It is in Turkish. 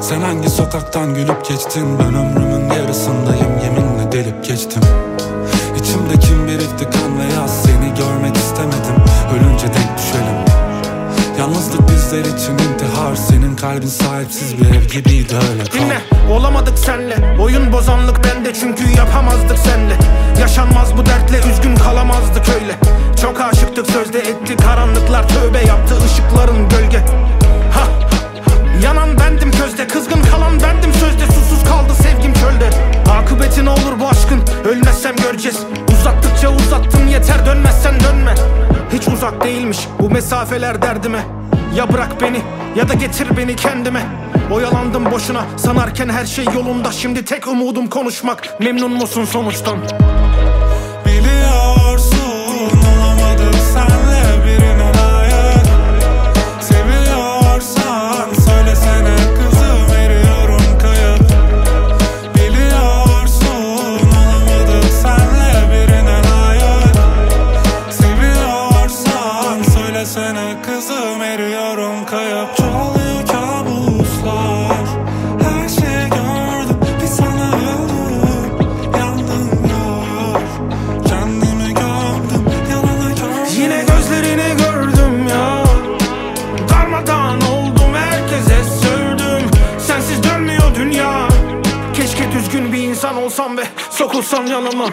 Sen hangi sokaktan gülüp geçtin? Ben ömrümün yarısındayım yeminle delip geçtim. İçimde kim birikti kan ve yaz Seni görmek istemedim. Ölünce denk düşelim. Yalnızlık bizler için intihar. Senin kalbin sahipsiz bir ev gibiydi öyle kal. Dinle olamadık senle. Oyun bozanlık bende çünkü yapamazdık senle. Yaşanmaz bu dertle üzgün kalamazdık öyle. Çok aşıktık sözde etti karanlıklar değilmiş bu mesafeler derdime. Ya bırak beni ya da getir beni kendime. Oyalandım boşuna sanarken her şey yolunda. Şimdi tek umudum konuşmak. Memnun musun sonuçtan? Üç gün bir insan olsam ve sokulsam yanıma.